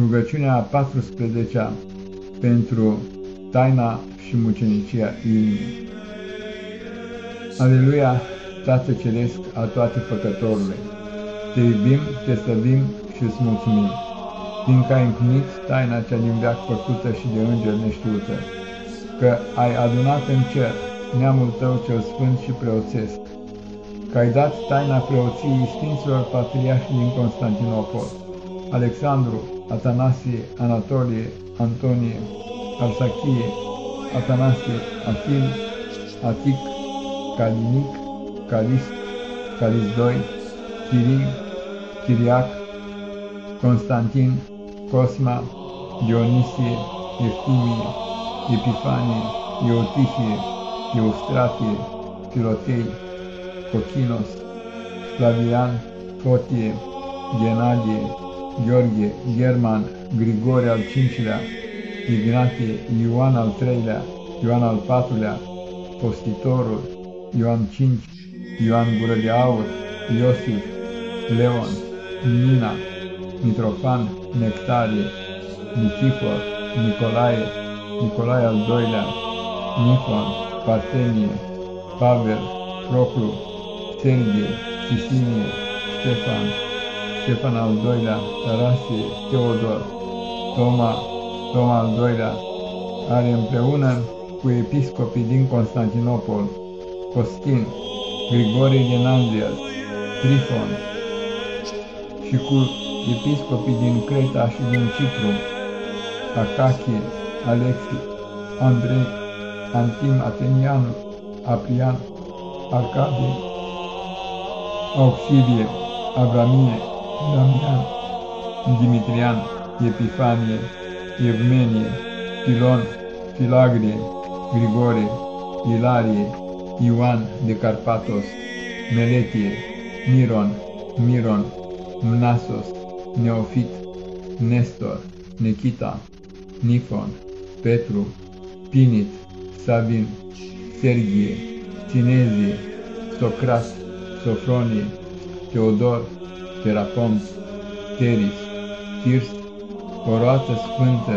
Rugăciunea a 14-a pentru taina și mucenicia inimii. Aleluia, Tată Ceresc a toate făcătorule, te iubim, te slăvim și îți mulțumim, fiindcă ai împlinit taina cea din veac făcută și de înger neștiută, că ai adunat în cer neamul tău cel sfânt și preoțesc, că ai dat taina preoției Sfinților Patriarhi din Constantinopol, Alexandru, Atanasie, Anatolie, Antonie, Arsachie, Atanasie, Achil, Atic, Calinic, Calist, Calist II, Chiril, Chiriac, Constantin, Cosma, Dionisie, Eftimie, Epifanie, Eutihie, Eustratie, Filotei, Cochinos, Flavian, Fotie, Genadie, Gheorghe, German, Grigore al cincilea, Ignatie, Ioan al treilea, Ioan al patrulea, Postitorul, Ioan cinci, Ioan Gură de Aur, Iosif, Leon, Nina, Mitrofan, Nectarie, Nichifor, Nicolae, Nicolae al doilea, Nifon, Partenie, Pavel, Proclu, Sergie, Sisinie, Ștefan, Ștefan al doilea, Tarasie, Teodor, Toma, Toma al doilea, are împreună cu episcopii din Constantinopol, Costin, Grigorie din Andrias, Trifon și cu episcopii din Creta și din Cipru, Acachie, Alexi, Andrei, Antim Atenian, Aprian, Arcadie, Auxilie, Abramie, Damian, Dimitrian, Epifanie, Evmenie, Pilon, Filagrie, Grigore, Ilarie, Ioan de Carpatos, Meletie, Miron, Miron, Mnasos, Neofit, Nestor, Nikita, Nifon, Petru, Pinit, Savin, Sergie, Cinezie, Socras, Sofronie, Teodor, Terapont, Teris, Tirst, o roată sfântă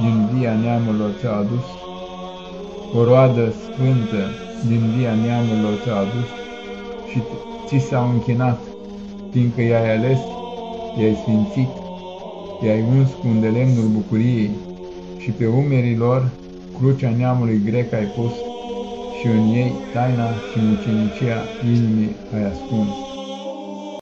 din via neamurilor ți-a adus, o roadă sfântă din via neamurilor ți-a adus și ți s-au închinat, fiindcă i-ai ales, i-ai sfințit, i-ai uns cu un de lemnul bucuriei și pe umerii lor crucea neamului grec ai pus și în ei taina și mucenicia inimii ai ascuns.